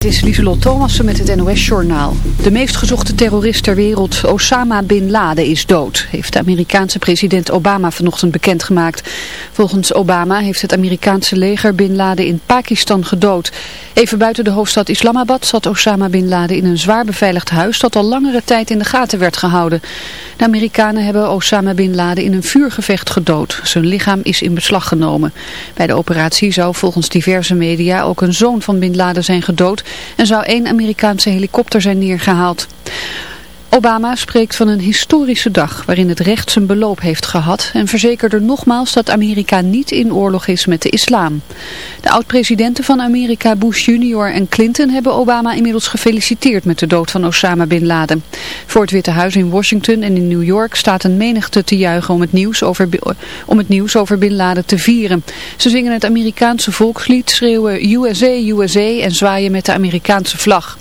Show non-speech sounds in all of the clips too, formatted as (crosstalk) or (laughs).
Het is Lieselot Thomassen met het NOS-journaal. De meest gezochte terrorist ter wereld, Osama Bin Laden, is dood, heeft de Amerikaanse president Obama vanochtend bekendgemaakt. Volgens Obama heeft het Amerikaanse leger Bin Laden in Pakistan gedood. Even buiten de hoofdstad Islamabad zat Osama Bin Laden in een zwaar beveiligd huis dat al langere tijd in de gaten werd gehouden. De Amerikanen hebben Osama Bin Laden in een vuurgevecht gedood. Zijn lichaam is in beslag genomen. Bij de operatie zou volgens diverse media ook een zoon van Bin Laden zijn gedood en zou één Amerikaanse helikopter zijn neergehaald. Obama spreekt van een historische dag waarin het recht zijn beloop heeft gehad en verzekerde nogmaals dat Amerika niet in oorlog is met de islam. De oud-presidenten van Amerika Bush Jr. en Clinton hebben Obama inmiddels gefeliciteerd met de dood van Osama Bin Laden. Voor het Witte Huis in Washington en in New York staat een menigte te juichen om het nieuws over, om het nieuws over Bin Laden te vieren. Ze zingen het Amerikaanse volkslied, schreeuwen USA, USA en zwaaien met de Amerikaanse vlag.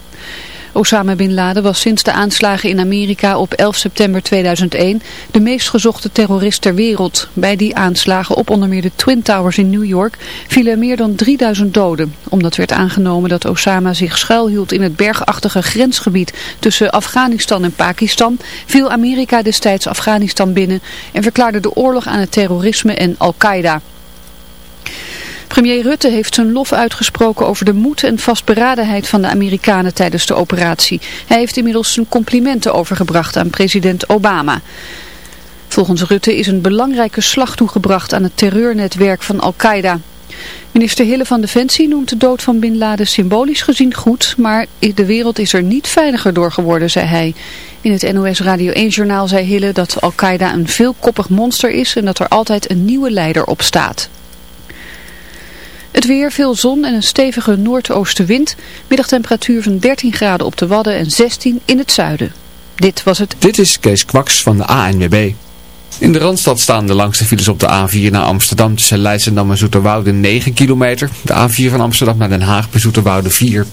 Osama Bin Laden was sinds de aanslagen in Amerika op 11 september 2001 de meest gezochte terrorist ter wereld. Bij die aanslagen op onder meer de Twin Towers in New York vielen meer dan 3000 doden. Omdat werd aangenomen dat Osama zich schuilhield in het bergachtige grensgebied tussen Afghanistan en Pakistan, viel Amerika destijds Afghanistan binnen en verklaarde de oorlog aan het terrorisme en Al-Qaeda. Premier Rutte heeft zijn lof uitgesproken over de moed en vastberadenheid van de Amerikanen tijdens de operatie. Hij heeft inmiddels zijn complimenten overgebracht aan president Obama. Volgens Rutte is een belangrijke slag toegebracht aan het terreurnetwerk van Al-Qaeda. Minister Hille van Defensie noemt de dood van Bin Laden symbolisch gezien goed, maar de wereld is er niet veiliger door geworden, zei hij. In het NOS Radio 1-journaal zei Hille dat Al-Qaeda een veelkoppig monster is en dat er altijd een nieuwe leider op staat. Het weer, veel zon en een stevige noordoostenwind. Middagtemperatuur van 13 graden op de Wadden en 16 in het zuiden. Dit was het. Dit is Kees Kwaks van de ANWB. In de Randstad staan de langste files op de A4 naar Amsterdam tussen Leidschendam en Zoeterwoude 9 kilometer. De A4 van Amsterdam naar Den Haag bij Zoeterwoude 4.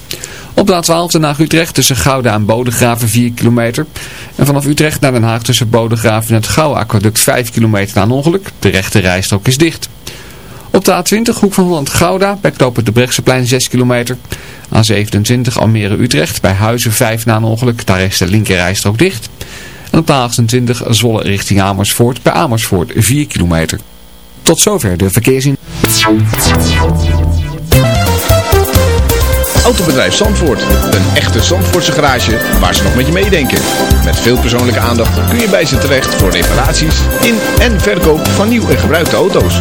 Op de A12 naar Utrecht tussen Gouda en Bodegraven 4 kilometer. En vanaf Utrecht naar Den Haag tussen Bodegraven en het Gouwe Aquaduct 5 kilometer na een ongeluk. De rechte rijstrook is dicht. Op de A20 Hoek van Holland Gouda bij knopen de Brechtseplein 6 kilometer. A27 Almere Utrecht bij Huizen 5 na een ongeluk. Daar is de linkerrijstrook dicht. En op de A28 Zwolle richting Amersfoort bij Amersfoort 4 kilometer. Tot zover de verkeersin. Autobedrijf Zandvoort. Een echte Zandvoortse garage waar ze nog met je meedenken. Met veel persoonlijke aandacht kun je bij ze terecht voor reparaties in en verkoop van nieuw en gebruikte auto's.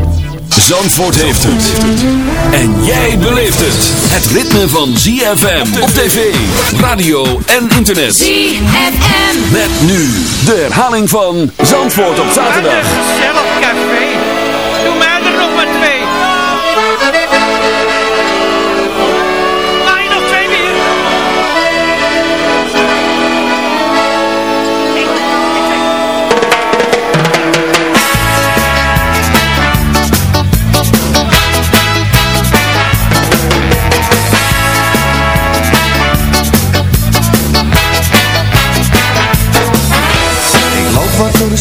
Zandvoort heeft het. En jij beleeft het. Het ritme van ZFM op tv, radio en internet. ZFM. Met nu de herhaling van Zandvoort op zaterdag. Gezellig café. Doe mij er nog maar twee.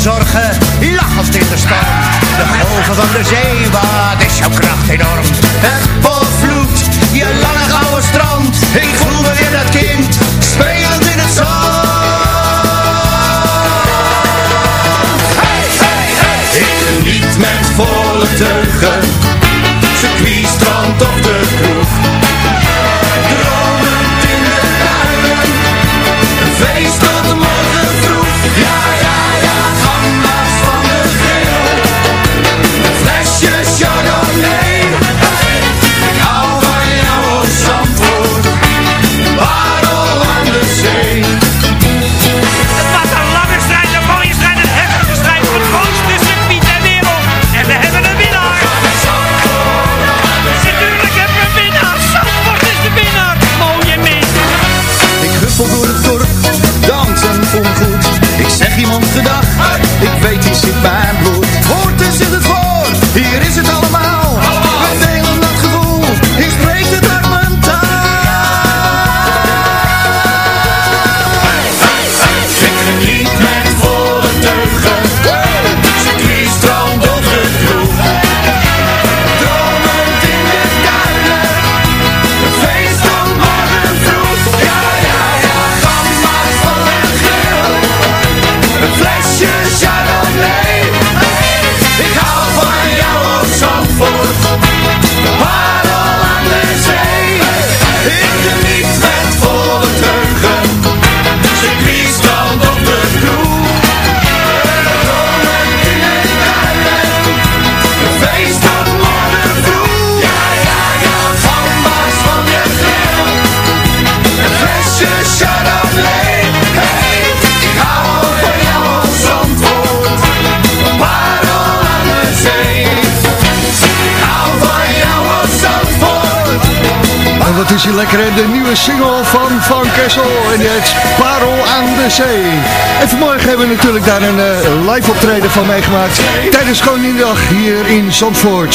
zorgen, lachend in de storm. De golven van de zee, wat is jouw kracht enorm. Het volvloed, je lange gouden strand. Ik voel me weer dat kind, spelend in het zand. Hey, hey, hey. Ik geniet met volle teugen, circuit, strand of de kroeg. Dromend in de duinen, een is lekker, de nieuwe single van Van Kessel en het Parel aan de Zee. En vanmorgen hebben we natuurlijk daar een eh, live optreden van meegemaakt tijdens Koninginnedag hier in Zandvoort.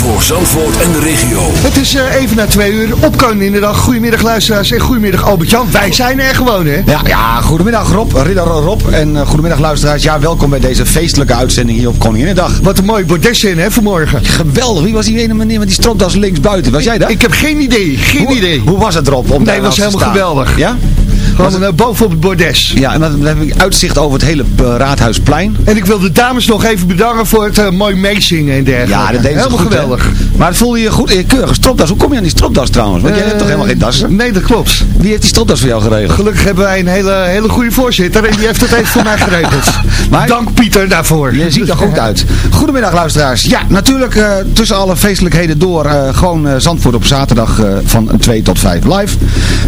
Voor Zandvoort en de regio. Het is eh, even na twee uur op Koninginnedag. Goedemiddag luisteraars en goedemiddag Albert-Jan. Wij zijn er gewoon hè. Ja, ja, goedemiddag Rob, Ridder Rob en eh, goedemiddag luisteraars. Ja, welkom bij deze feestelijke uitzending hier op Koninginnedag. Wat een mooi bordes in hè vanmorgen. Geweldig, wie was die ene meneer met die stropdas links buiten? Was jij dat? Ik heb geen idee, geen hoe, idee. Hoe was het Rob? Om Nee, daar het was helemaal geweldig. Ja? Gewoon uh, bovenop het bordes. Ja, en dan, heb ik uitzicht over het hele eh, Raadhuisplein. En ik wil de dames nog even bedanken voor het uh, mooi meezingen en dergelijke. Ja, dat deden ze Helemaal goed, hè? Maar het voelde je goed in je keurige stropdas. Hoe kom je aan die stropdas trouwens? Want jij hebt toch helemaal geen dassen? Nee, dat klopt. Wie heeft die stropdas voor jou geregeld? Gelukkig hebben wij een hele, hele goede voorzitter en die heeft het even voor mij geregeld. (laughs) Maar- Dank Pieter daarvoor. Je ziet er goed uit. Goedemiddag luisteraars. Ja, natuurlijk eh, tussen alle feestelijkheden door eh, gewoon eh, Zandvoort op zaterdag eh, van 2 tot 5 live.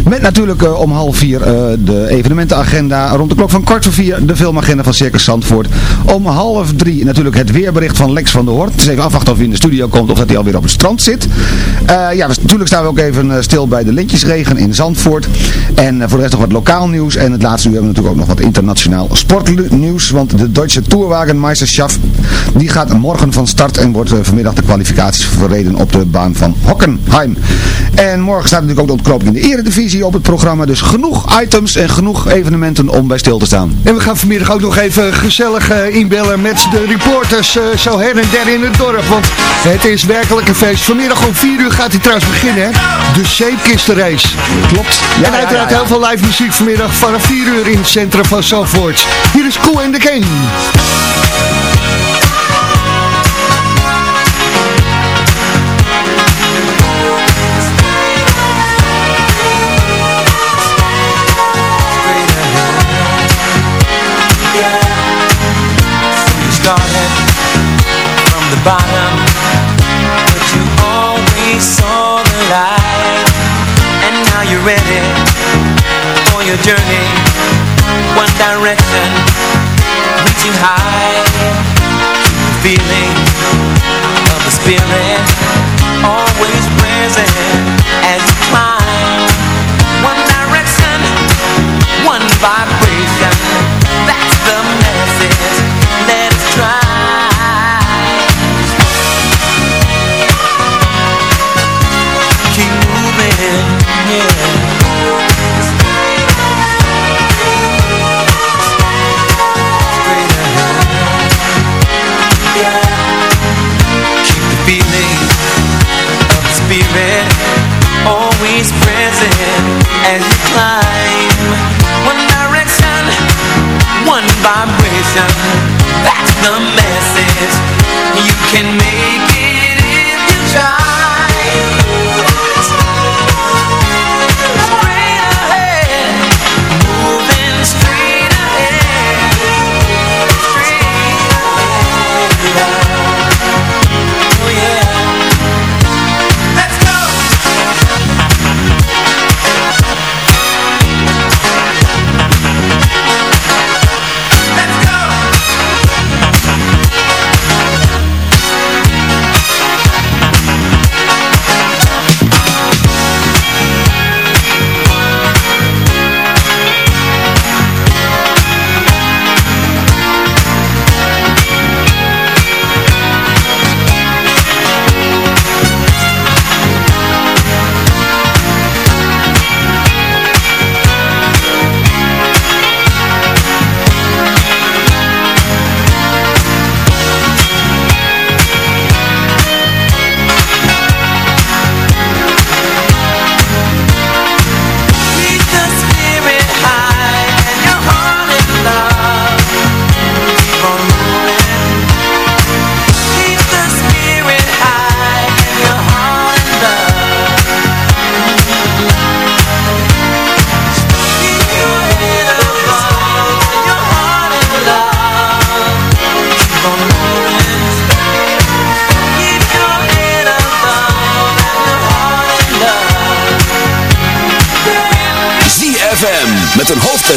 Met natuurlijk eh, om half vier eh, de evenementenagenda. Rond de klok van kwart voor vier de filmagenda van Circus Zandvoort. Om half drie natuurlijk het weerbericht van Lex van der Hoort. Dus even afwachten of hij in de studio komt of dat hij alweer op het strand zit. Eh, ja, dus natuurlijk staan we ook even eh, stil bij de lintjesregen in Zandvoort. En eh, voor de rest nog wat lokaal nieuws. En het laatste uur hebben we natuurlijk ook nog wat internationaal sportnieuws. Want de Deutsche Tourwagenmeisterschaft die gaat morgen van start en wordt vanmiddag de kwalificaties verreden op de baan van Hockenheim. En morgen staat natuurlijk ook de ontknoping in de eredivisie op het programma. Dus genoeg items en genoeg evenementen om bij stil te staan. En we gaan vanmiddag ook nog even gezellig inbellen met de reporters zo her en der in het dorp. Want het is werkelijk feest. Vanmiddag om 4 uur gaat hij trouwens beginnen, hè? De zeepkistenrace. Klopt. en uiteraard heel veel live muziek vanmiddag vanaf 4 uur in het centrum van Zandvoort. Hier is Cool in the King. bottom your journey. One direction, reaching high feeling of the spirit Always present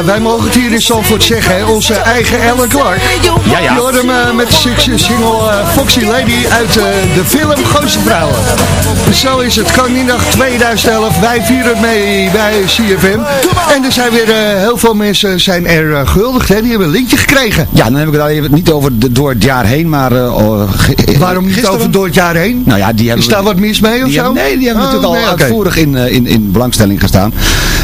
Ja, wij mogen het hier in Zandvoort zeggen, hè? onze eigen Ellen Clark. Ja, ja. Je hoort hem eh, met de single eh, Foxy Lady uit eh, de film Gooise Vrouwen. Dus zo is het, Koninginnedag 2011. Wij vieren het mee bij CFM. En er zijn weer eh, heel veel mensen zijn er guldig, hè? die hebben een lintje gekregen. Ja, dan heb ik het al even niet over de, door het jaar heen, maar... eh, oh, Waarom niet gisteren- over door het jaar heen? Nou ja, die hebben Is daar wat mis mee of die zo? hebben- nee, die hebben Oh, natuurlijk al oké. uitvoerig in, in, in belangstelling gestaan.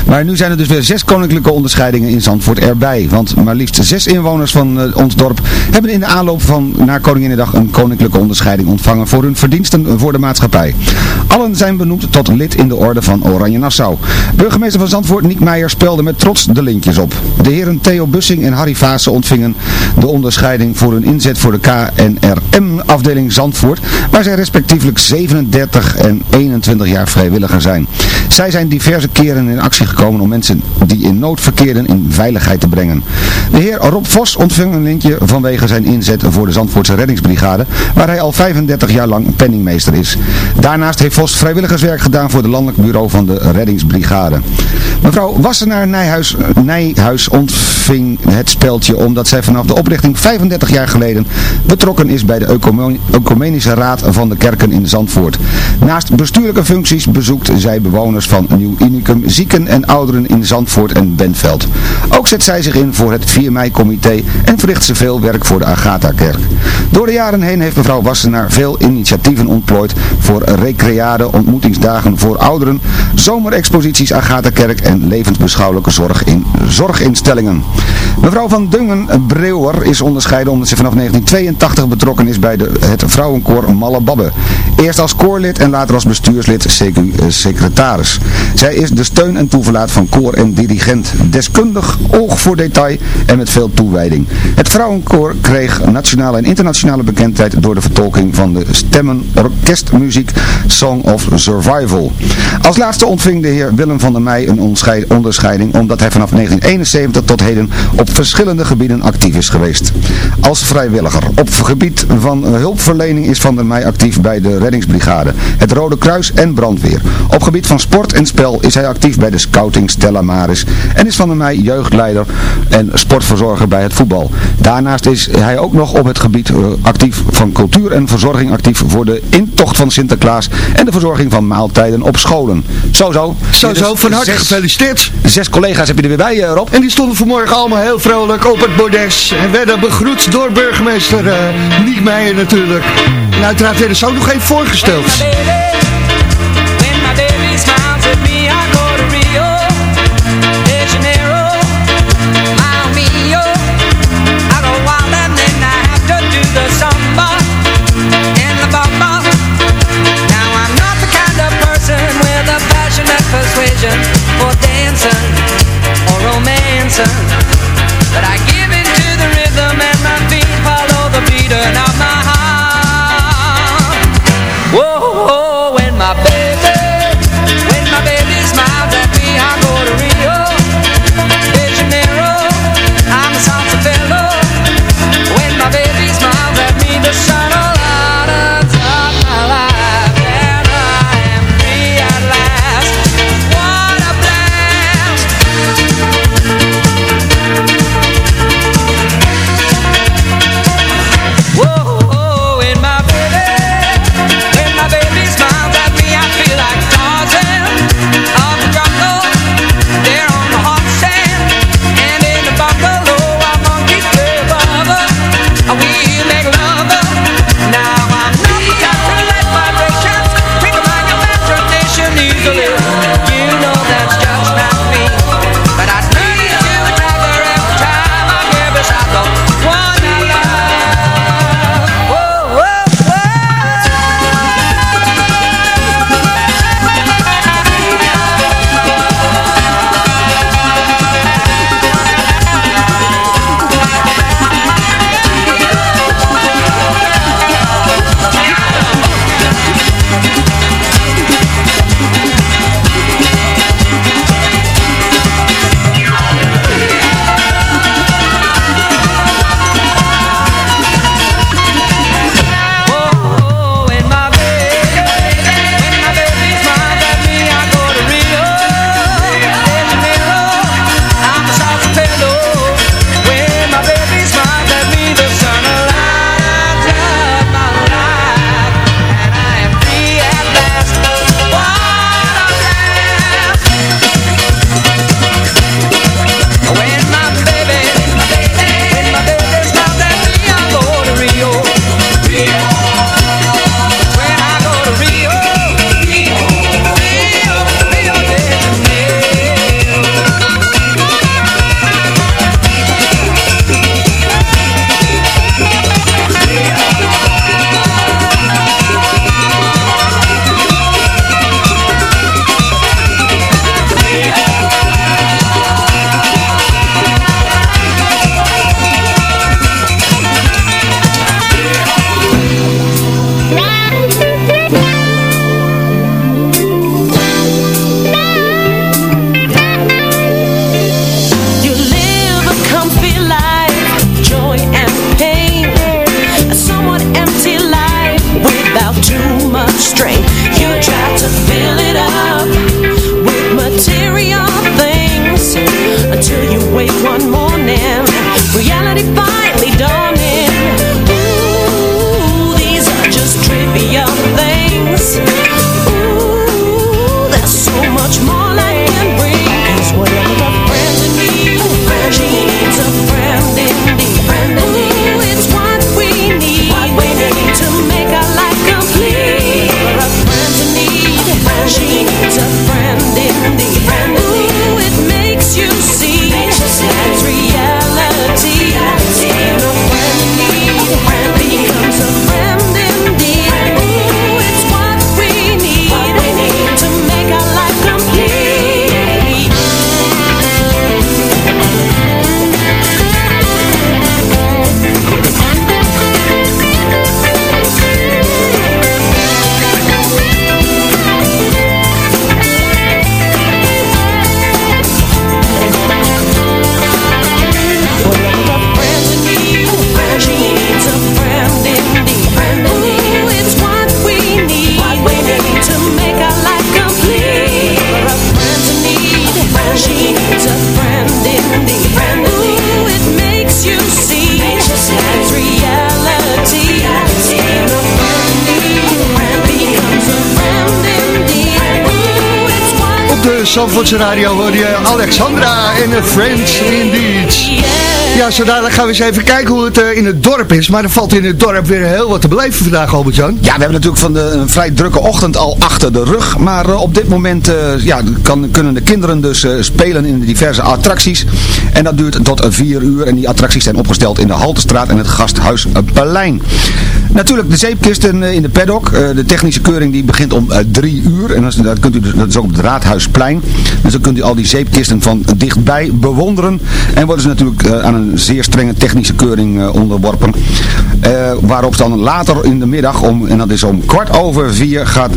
Maar nu zijn er dus weer zes koninklijke onderscheidingen in Zandvoort erbij. Want maar liefst zes inwoners van eh, ons dorp hebben in de aanloop van naar Koninginnedag een koninklijke onderscheiding ontvangen voor hun verdiensten voor de maatschappij. Allen zijn benoemd tot lid in de orde van Oranje Nassau. Burgemeester van Zandvoort, Niek Meijer, speelde met trots de lintjes op. De heren Theo Bussing en Harry Vaassen ontvingen de onderscheiding voor hun inzet voor de KNRM-afdeling Zandvoort, waar zij respectievelijk 37 en 21 jaar vrijwilliger zijn. Zij zijn diverse keren in actie gekomen om mensen die in nood verkeerden in veiligheid te brengen. De heer Rob Vos ontving een lintje vanwege zijn inzet voor de Zandvoortse reddingsbrigade, waar hij al 35 jaar lang penningmeester is. Daarnaast heeft Vos vrijwilligerswerk gedaan voor het landelijk bureau van de reddingsbrigade. Mevrouw Wassenaar Nijhuis, Nijhuis ontving het speldje omdat zij vanaf de oprichting 35 jaar geleden betrokken is bij de Ecumenische Raad van de Kerken in Zandvoort. Naast bestuurlijke functies bezoekt zij bewoners van Nieuw Unicum, zieken en ouderen in Zandvoort en Benveld. Ook zet zij zich in voor het 4 mei-comité en verricht ze veel werk voor de Agatha-kerk. Door de jaren heen heeft mevrouw Wassenaar veel initiatieven ontplooid voor recreade, ontmoetingsdagen voor ouderen, zomerexposities Agatha-kerk en levensbeschouwelijke zorg in zorginstellingen. Mevrouw van Dungen-Breeuwer is onderscheiden omdat ze vanaf 1982 betrokken is bij de, het vrouwenkoor Malle Babbe. Eerst als koorlid en later als bestuurslid CQ-secretaris. Zij is de steun en toeverlaat van koor en dirigent. Deskundig, oog voor detail en met veel toewijding. Het vrouwenkoor kreeg nationale en internationale bekendheid door de vertolking van de stemmen orkestmuziek Song of Survival. Als laatste ontving de heer Willem van der Meij een onderscheiding omdat hij vanaf 1971 tot heden op verschillende gebieden actief is geweest. Als vrijwilliger. Op gebied van hulpverlening is Van der Meij actief bij de reddingsbrigade, het Rode Kruis en brandweer. Op gebied van sport en spel is hij actief bij de scouting Stella Maris en is Van der Meij jeugdleider en sportverzorger bij het voetbal. Daarnaast is hij ook nog op het gebied eh, actief van cultuur en verzorging actief voor de intocht van Sinterklaas en de verzorging van maaltijden op scholen. Zo zo. Zo zo, van harte gefeliciteerd. Zes collega's heb je er weer bij, eh, Rob. En die stonden vanmorgen allemaal heel vrolijk op het bordes. En werden begroet door burgemeester eh Niek Meijer natuurlijk. En uiteraard werden ze ook nog even voorgesteld. When my baby smiles at me, I go to Rio persuasion for dancing or romancing, but I give in to the rhythm and my feet follow the beating of my heart. Whoa, when my baby, Zandvoortse Radio hoor je Alexandra en a Friends Indeed. Ja, zo dadelijk gaan we eens even kijken hoe het eh, in het dorp is. Maar er valt in het dorp weer heel wat te beleven vandaag, Albert-Jan. Ja, we hebben natuurlijk van de, een vrij drukke ochtend al achter de rug. Maar eh, op dit moment eh, ja, kan, kunnen de kinderen dus spelen in de diverse attracties. En dat duurt tot 4 uur. En die attracties zijn opgesteld in de Haltestraat en het Gasthuisplein. Natuurlijk de zeepkisten eh, in de paddock. Eh, de technische keuring die begint om 3 uur. En dat kunt u dus, dat is ook op het Raadhuisplein. Dus dan kunt u al die zeepkisten van dichtbij bewonderen. En worden ze natuurlijk eh, aan een zeer strenge technische keuring eh, onderworpen. Eh, waarop dan later in de middag, om, en dat is om kwart over vier, gaat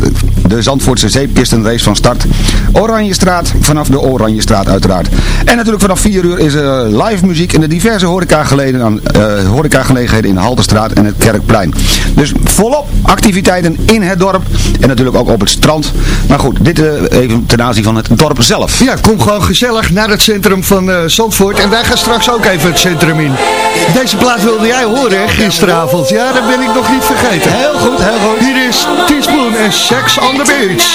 de Zandvoortse zeepkistenrace van start. Oranjestraat, vanaf de Oranjestraat uiteraard. En natuurlijk vanaf 4 uur is er live muziek in de diverse horecagelegenheden, uh, horecagelegenheden in de Halterstraat en het Kerkplein. Dus volop activiteiten in het dorp en natuurlijk ook op het strand. Maar goed, dit eh, even ten aanzien van het dorp zelf. Ja, kom gewoon gezellig naar het centrum van eh, Zandvoort. En wij gaan straks ook even het centrum in. Deze plaat wilde jij horen hè, gisteravond. Ja, dat ben ik nog niet vergeten. Heel goed, heel goed. Hier is Teaspoon en Sex on the Beach.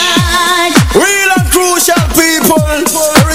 Real and crucial people.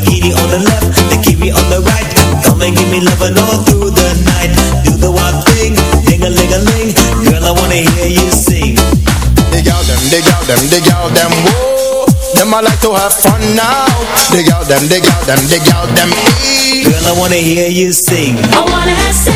me? Bikini on the left, the kiwi on the right. Come and give me loving all through the night. Do the one thing, ding a ling a ling. Girl, I wanna hear you sing. Dig out them, dig out them, dig out them, whoa. Them I like to have fun now. Dig out them, dig out them, dig out them. Girl, I wanna hear you sing. I wanna have sex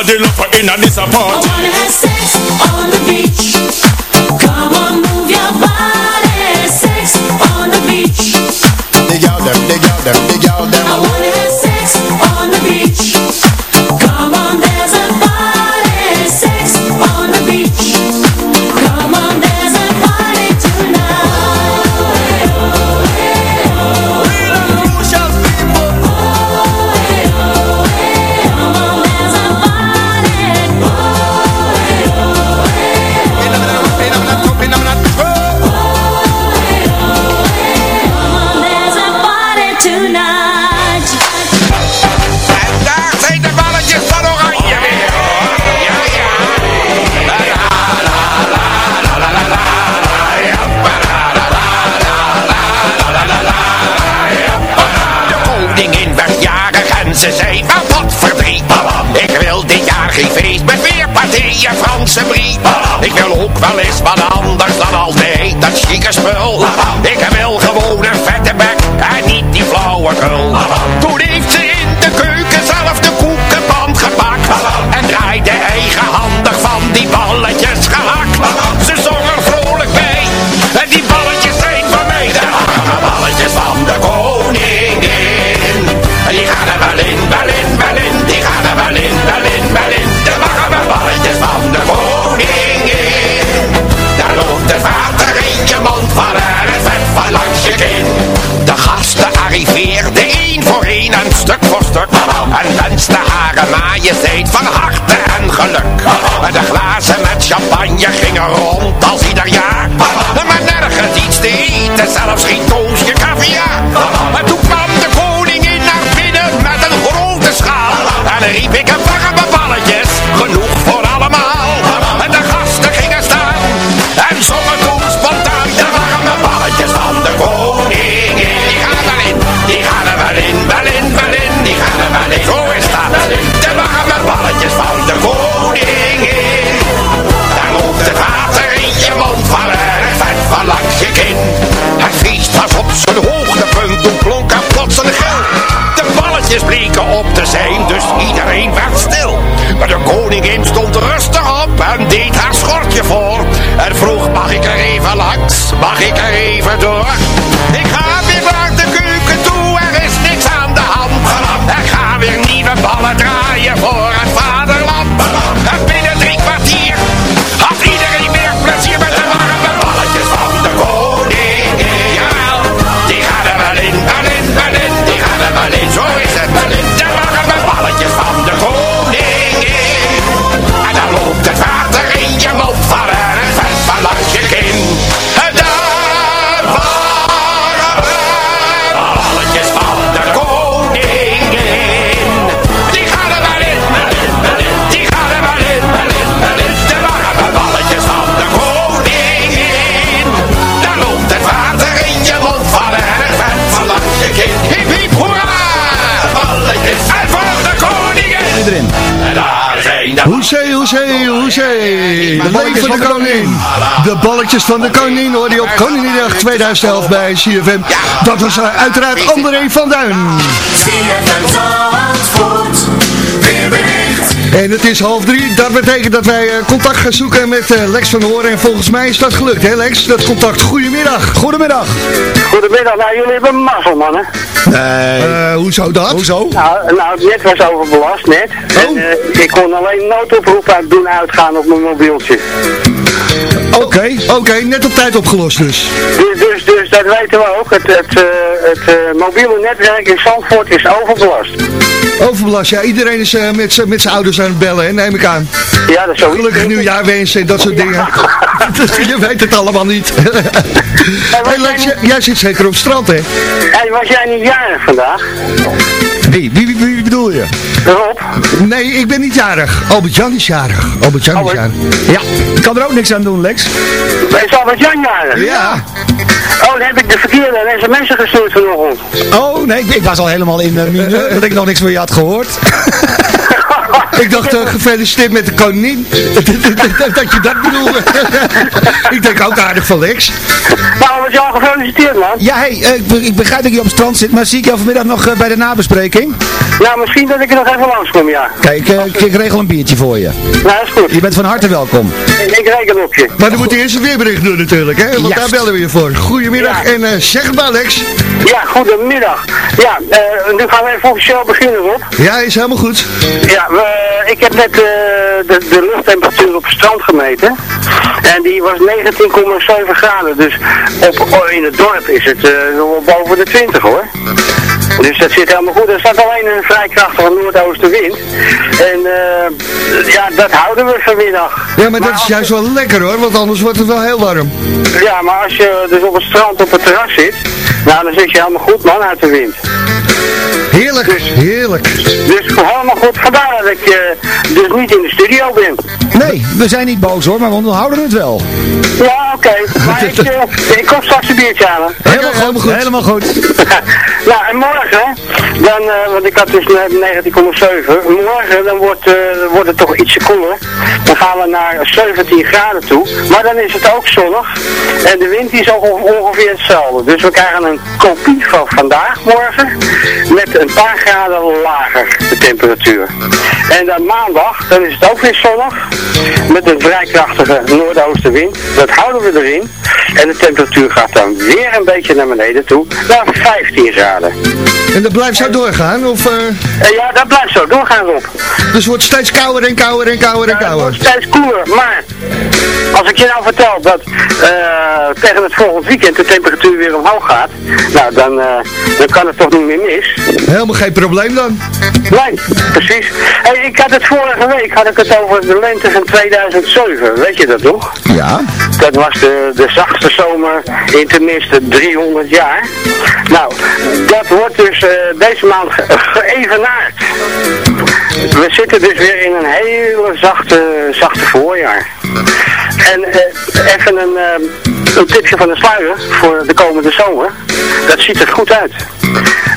Nobody love her in a disappoint. Ook wel eens wat anders dan altijd dat chique spul. Ik En wenste hare majesteit van harte en geluk. De glazen met champagne gingen rond als ieder jaar. Maar nergens iets te eten, zelfs geen iedereen werd stil. Maar de koningin stond rustig op en deed haar schortje voor. En vroeg, mag ik er even langs? Mag ik er even door? Balletjes van de koningin hoor je op Koninginnedag 2011 bij CFM. Dat was eh, uiteraard André van Duin. En het is half drie, dat betekent dat wij eh, contact gaan zoeken met eh, Lex van Horen. En volgens mij is dat gelukt, hè Lex? Dat contact. Goedemiddag. Goedemiddag. Goedemiddag, nou jullie hebben mazzel mannen. Nee. Eh, hoezo dat? Hoezo? Nou, nou, het net was overbelast, net. En, eh, ik kon alleen noodoproep uit doen uitgaan op mijn mobieltje. Oké, oké, net op tijd opgelost dus. Dus, dus, dus dat weten we ook. Het, het, eh, het eh, mobiele netwerk in Zandvoort is overbelast. Overbelast, ja. Iedereen is eh, met met zijn ouders aan het bellen, hè, neem ik aan. Ja, dat is zo. Gelukkig nieuwjaar wensen en dat soort dingen. (laughs) Je weet het allemaal niet. (laughs) hey Lex, jij, jij zit zeker op het strand, hè? Hey, was jij niet jarig vandaag? Wie, wie, wie, wie bedoel je? Rob? Nee, ik ben niet jarig. Albert Jan is jarig. Albert Jan is jarig. Ja, ik kan er ook niks aan doen, Lex. Is Albert Jan jarig? Ja. Oh, dan heb ik de verkeerde sms'en gestuurd vanochtend. Oh, nee, ik, ik was al helemaal in de mineur, dat ik nog niks van je had gehoord. (laughs) Ik dacht, eh, gefeliciteerd met de koningin. (laughs) dat je dat bedoelde. (laughs) ik denk ook aardig van Lex. Nou, wat jou gefeliciteerd, man. Ja, hey, eh, ik, be- ik begrijp dat je op het strand zit, maar zie ik jou vanmiddag nog eh, bij de nabespreking? Nou, misschien dat ik er nog even langskom, ja. Kijk, ik, ik regel een biertje voor je. Nou, dat is goed. Je bent van harte welkom. Ik, ik reken op je. Maar dan moet je eerst het weerbericht doen natuurlijk, hè? Want daar bellen we je voor. Goedemiddag en eh, zeg het maar Lex. Ja, goedemiddag. Ja, eh, nu gaan we even officieel beginnen, Rob. Ja, is helemaal goed. Ja, we, ik heb net eh, de, de luchttemperatuur op het strand gemeten. En die was 19,7 graden. Dus op, oh, in het dorp is het eh, wel boven de 20 hoor. Dus dat zit helemaal goed. Er staat alleen een vrij krachtige noordoostenwind. En eh, ja, dat houden we vanmiddag. Ja, maar dat is juist wel lekker hoor, want anders wordt het wel heel warm. Ja, maar als je dus op het strand op het terras zit, nou dan zit je helemaal goed man uit de wind. Heerlijk, heerlijk. Dus helemaal goed, vandaar dat ik eh, dus niet in de studio ben. Nee, we zijn niet boos hoor, maar we onderhouden het wel. Ja, oké. Maar ik, (laughs) eh, ik kom straks een biertje aan. hè. Helemaal goed. Helemaal goed. Ja, (laughs) en morgen, dan, eh, want ik had dus net 19,7. Morgen dan wordt, eh, wordt het toch ietsje koeler. Dan gaan we naar 17 graden toe. Maar dan is het ook zonnig. En de wind is ook on- ongeveer hetzelfde. Dus we krijgen een kopie van vandaag morgen. Met een paar graden lager de temperatuur. En dan maandag, dan is het ook weer zonnig. Met een vrij krachtige noordoostenwind. Dat houden we erin. En de temperatuur gaat dan weer een beetje naar beneden toe. Naar 15 graden. En dat blijft zo doorgaan? Of, eh, En ja, dat blijft zo doorgaan, Rob. dus het wordt steeds kouder en kouder en kouder en Het kouder. wordt steeds koeler, maar als ik je nou vertel dat eh, tegen het volgend weekend de temperatuur weer omhoog gaat, nou dan, eh, dan kan het toch niet meer mis. Helemaal geen probleem dan. Nee, precies. Hey, ik had het vorige week had ik het over de lente van 2007, weet je dat nog? Ja. Dat was de, de zachtste zomer in tenminste 300 jaar. Nou, dat wordt dus eh, deze maand ge- geëvenaard. We zitten dus weer in een hele zachte, zachte voorjaar. En eh, even een, eh, een tipje van de sluier voor de komende zomer. Dat ziet er goed uit.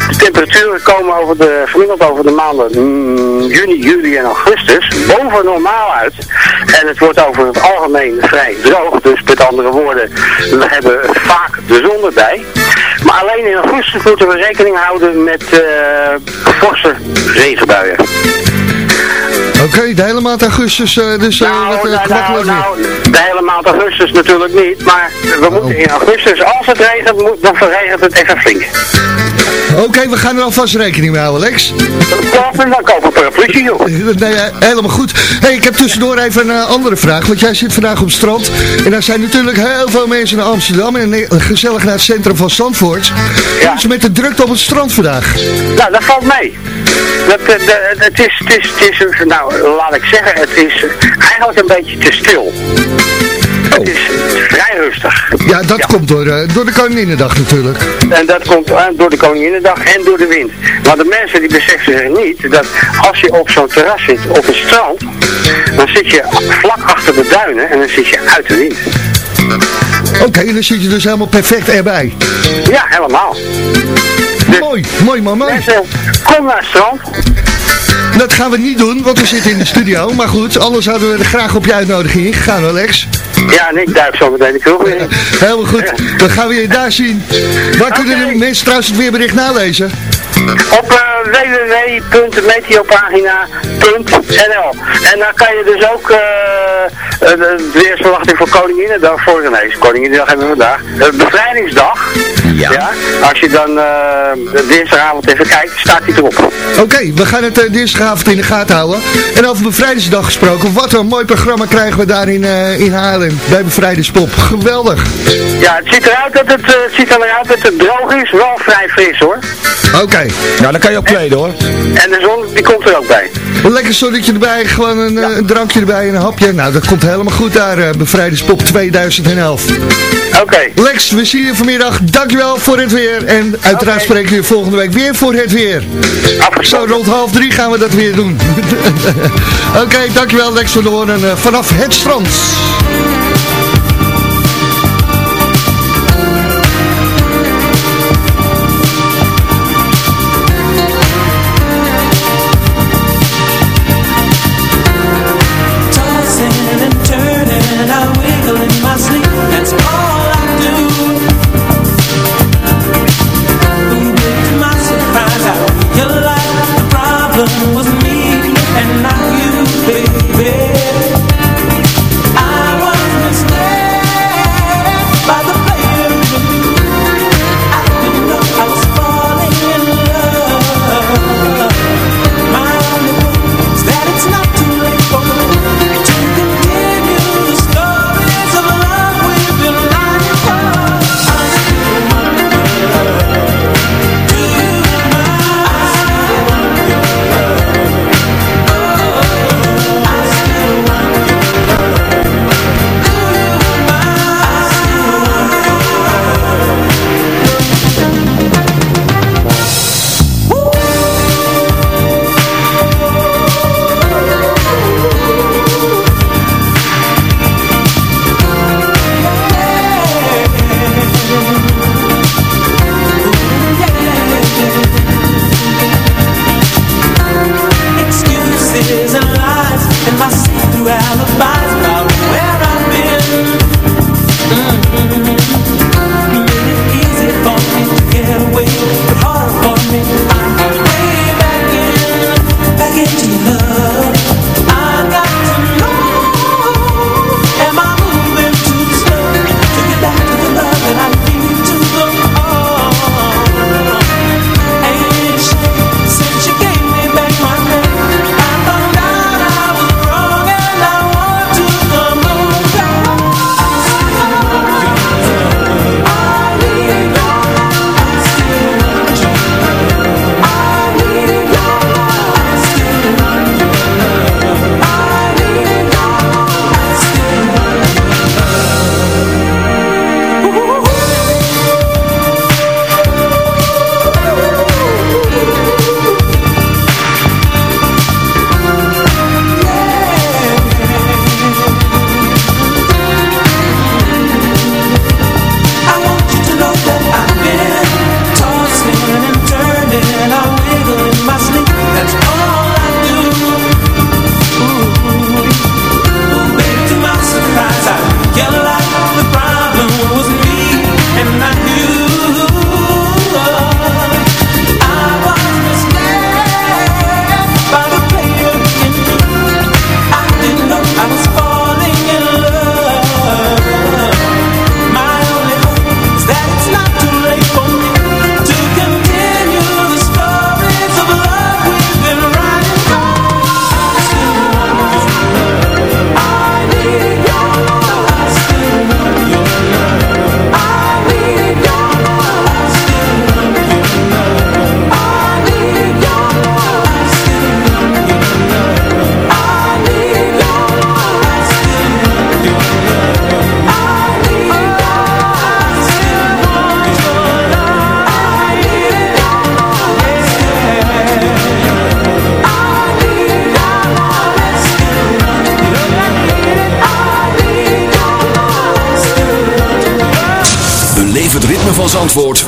De temperaturen komen over de, over de maanden mm, juni, juli en augustus boven normaal uit. En het wordt over het algemeen vrij droog. Dus met andere woorden, we hebben vaak de zon erbij. Maar alleen in augustus moeten we rekening houden met eh forse regenbuien. Oké, de hele maand augustus, eh, dus eh Nou, wat, eh, nou, nou, nou, de hele maand augustus natuurlijk niet, maar we moeten in augustus, als het regent, moet- dan verregent het even flink. Oké, we gaan er alvast rekening mee houden, Lex. Dan, dan kopen we joh. Nee, helemaal goed. hey, ik heb tussendoor even een andere vraag. Want jij zit vandaag op het strand. En daar zijn natuurlijk heel veel mensen naar Amsterdam. En gezellig naar het centrum van Zandvoort. Hoe is het met de drukte op het strand vandaag? Nou, dat valt mee. Dat, het, is, het, is, het is, een- nou, laat ik zeggen, het is eigenlijk een beetje te stil. Het is vrij rustig. Ja, dat komt door, eh, door de Koninginnedag natuurlijk. En dat komt eh, door de Koninginnedag en door de wind. Maar de mensen die beseffen zich niet dat als je op zo'n terras zit op het strand, dan zit je vlak achter de duinen en dan zit je uit de wind. Oké, dan zit je dus helemaal perfect erbij. Ja, helemaal. Mooi, mooi man, mooi. Mensen, kom naar het strand. Dat gaan we niet doen, want we zitten in de studio. Maar goed, anders hadden we er graag op je uitnodiging ingegaan hoor, Lex. Ja, en ik duik zo meteen de kroeg in. Helemaal goed, dan gaan we je daar zien. Waar kunnen de mensen trouwens het weerbericht nalezen? Op uh, www.meteopagina.nl En dan kan je dus ook eh, de weersverwachting voor Koninginnedag voor nee, Koninginnedag hebben we vandaag. Eh, bevrijdingsdag. Ja. Als je dan eh, dinsdagavond even kijkt, staat die erop. Oké, we gaan het eh, dinsdagavond in de gaten houden. En over Bevrijdingsdag gesproken, wat een mooi programma krijgen we daar in, eh, in Haarlem bij Bevrijdingspop. Geweldig. Ja, het ziet eruit dat het, eh, ziet eruit dat het droog is, wel vrij fris hoor. Oké. Nou, dan kan je ook kleden hoor. En de zon, die komt er ook bij. Een lekker zonnetje erbij, gewoon een, een drankje erbij en een hapje. Nou, dat komt helemaal goed daar, eh, Bevrijdingspop 2011. Oké. Lex, we zien je vanmiddag. Dankjewel voor het weer. En uiteraard spreken we je volgende week weer voor het weer. Zo rond half drie gaan we dat weer doen. (laughs) Oké, dankjewel Lex van de Hoorn eh, vanaf het strand.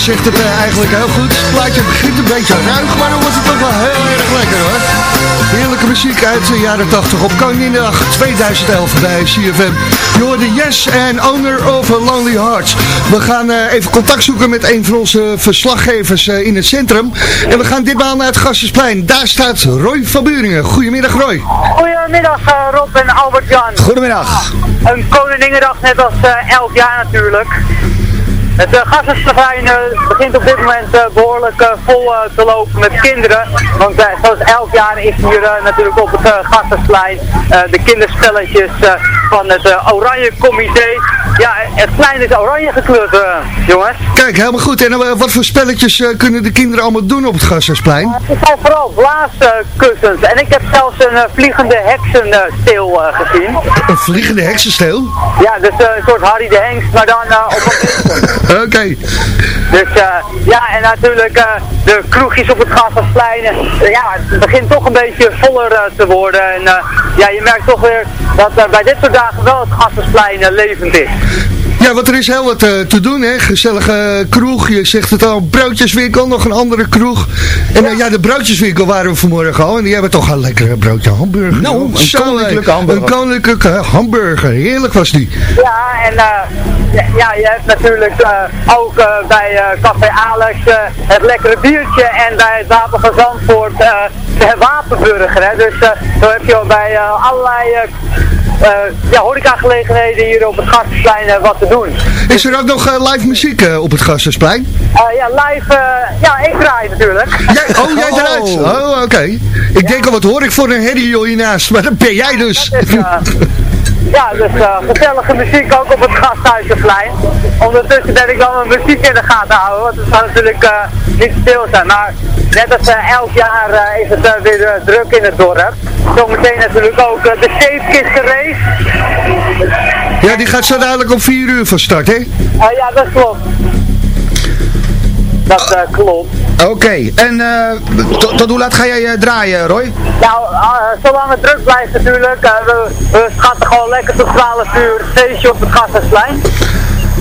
Zegt het eh, eigenlijk heel goed. Het plaatje begint een beetje ruig, maar dan wordt het toch wel heel erg lekker hoor. Heerlijke muziek uit de jaren 80 op Koninginnedag 2011 bij CFM. Je hoorde Yes en Owner of a Lonely Hearts. We gaan eh, even contact zoeken met een van onze verslaggevers eh, in het centrum. En we gaan ditmaal naar het Gasthuisplein. Daar staat Roy van Buringen. Goedemiddag Roy. Goedemiddag Rob en Albert-Jan. Goedemiddag. Een Koninginnedag net als elk jaar natuurlijk. Het uh, begint op dit moment eh, behoorlijk eh, vol te lopen met kinderen. Want zoals elk jaar is hier natuurlijk op het uh, de kinderspelletjes van het Oranje Comité. Ja, het plein is oranje gekleurd, eh, jongens. Kijk, helemaal goed. En eh, wat voor spelletjes eh, kunnen de kinderen allemaal doen op het Gasthuisplein? Het zijn vooral blaaskussens. en ik heb zelfs een vliegende heksensteel gezien. Een vliegende heksensteel? Ja, dus een soort Harry de Hengst, maar dan op een (laughs) Oké. Dus eh, ja, en natuurlijk eh, de kroegjes op het Gasthuisplein. eh, ja, het begint toch een beetje voller te worden. En ja, je merkt toch weer dat bij dit soort dagen wel het Gasthuisplein levend is. Ja, want er is heel wat eh, te doen, hè. Gezellige kroeg, je zegt het al, broodjeswinkel, nog een andere kroeg. En eh, ja, de broodjeswinkel waren we vanmorgen al. En die hebben toch een lekkere broodje hamburger. Nou, joh. een Zo, koninklijke eh, hamburger. Een koninklijke hamburger, heerlijk was die. Ja, en eh, ja, ja, je hebt natuurlijk eh, ook eh, bij eh, Café Alex eh, het lekkere biertje en bij het Wapen van Zandvoort eh, de wapenburger. Hè. Dus eh, zo heb je al bij eh, allerlei eh eh, ja, horecagelegenheden hier op het Gasthuisplein eh, wat te doen. Is er ook nog live muziek eh, op het Gasthuisplein? Eh, ja, live, ja, ik draai natuurlijk. Jij, oh, jij eruit? Oh, oké. Ik denk al, wat hoor ik voor een herrie joh, hiernaast? Maar dat ben jij dus. (laughs) Ja, dus eh, gezellige muziek ook op het Gasthuisplein. Ondertussen ben ik wel mijn muziek in de gaten houden, want het zal natuurlijk eh, niet stil zijn. Maar net als eh, elk jaar is het weer druk in het dorp. Zometeen natuurlijk ook de Zeepkisten race. Ja, die gaat zo dadelijk om 4 uur van start, hè? Ja, dat klopt. Dat klopt. Oké, en eh, tot, hoe laat ga jij eh, draaien, Roy? Nou, eh, zolang het druk blijft natuurlijk. we, we schatten gewoon lekker tot 12 uur feestje op het Gasthuisplein.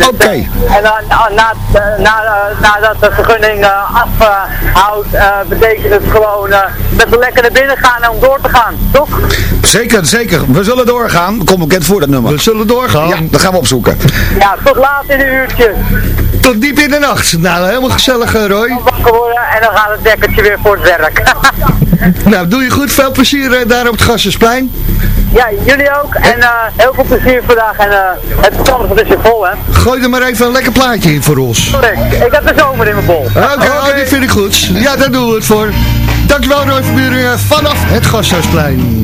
Oké. En dan na, na, na, nadat de vergunning eh, afhoudt, eh, betekent het gewoon eh, dat we lekker naar binnen gaan en om door te gaan, toch? Zeker, zeker. We zullen doorgaan. Kom bekend voor dat nummer. We zullen doorgaan. Ja, dat gaan we opzoeken. Ja, tot laat in de uurtjes. Tot diep in de nacht. Nou, helemaal gezellig, Roy. Wakker worden en dan gaat het dekkertje weer voor het werk. (laughs) Nou, doe je goed. Veel plezier daar op het Gasthuisplein. Ja, jullie ook. En eh, heel veel plezier vandaag. En eh, het verstand is weer vol, hè. Gooi er maar even een lekker plaatje in voor ons. Correct. Ik heb de zomer in mijn bol. Oké, oh, die vind ik goed. Ja, daar doen we het voor. Dankjewel Roy Verburingen vanaf het Gasthuisplein.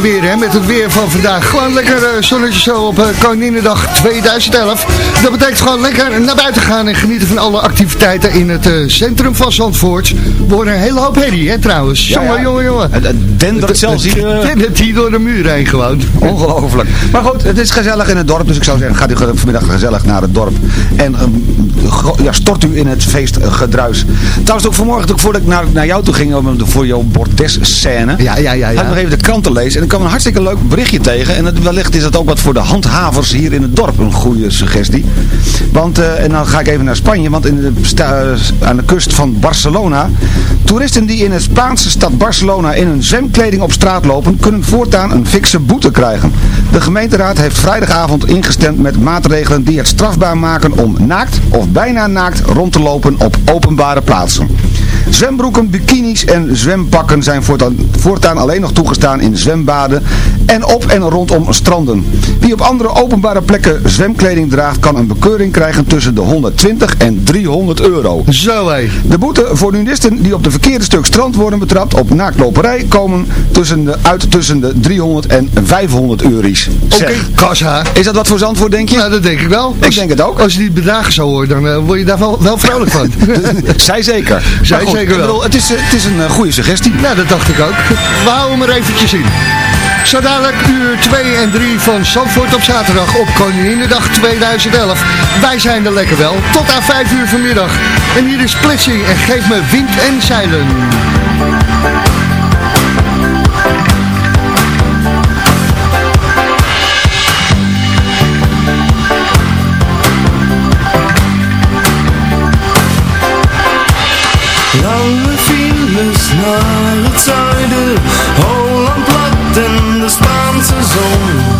Maar weer hè, met het weer van vandaag. Gewoon lekker uh, zonnetje zo op uh, Koninginnedag 2011. Dat betekent gewoon lekker naar buiten gaan en genieten van alle activiteiten in het uh, centrum van Zandvoort. We horen een hele hoop herrie hè trouwens. Ja, jongen, ja. jongen, jongen. Het, dendert zelfs hier. Eh, dendert hier door de muur heen gewoon. Ongelooflijk. Maar goed, het is gezellig in het dorp, dus ik zou zeggen, gaat u vanmiddag gezellig naar het dorp. En ehm, ja, stort u in het feestgedruis. Trouwens, ook vanmorgen, ook voordat ik naar, naar jou toe ging, voor jouw bordes-scène, Ja, ja, ja. had ik ja. nog even de kranten lezen. En ik kwam een hartstikke leuk berichtje tegen. En het, wellicht is dat ook wat voor de handhavers hier in het dorp een goede suggestie. Want, eh, en dan ga ik even naar Spanje, want in de, aan de kust van Barcelona, toeristen die in de Spaanse stad Barcelona in hun zwemkleding op straat lopen, kunnen voortaan een fikse boete krijgen. De gemeenteraad heeft vrijdagavond ingestemd met maatregelen die het strafbaar maken om naakt of bijna naakt rond te lopen op openbare plaatsen. Zwembroeken, bikinis en zwempakken zijn voortaan, voortaan alleen nog toegestaan in zwembaden en op en rondom stranden. Wie op andere openbare plekken zwemkleding draagt kan een bekeuring krijgen tussen de 120 en 300 euro. Zo hé. De boete voor nudisten die op de verkeerde stuk strand worden betrapt op naaktloperij komen tussen de, uit tussen de 300 en 500 euro's. Oké. Is dat wat voor Zandvoort denk je? Nou, dat denk ik wel. Ik denk het ook. Als je die bedragen zo hoort, dan eh, word je daar wel, wel vrolijk van. (laughs) Zij zeker. Zij Goed, zeker ik wel. bedoel, het, is, eh, het is een eh, goede suggestie. Nou, dat dacht ik ook. We houden hem er eventjes in. Zo dadelijk uur 2 en 3 van Zandvoort op zaterdag op Koninginnedag 2011. Wij zijn er lekker wel, tot aan 5 uur vanmiddag. En hier is Splitsing en geef me wind en zeilen. Lange files naar het zuiden, Holland plat en de Spaanse zon.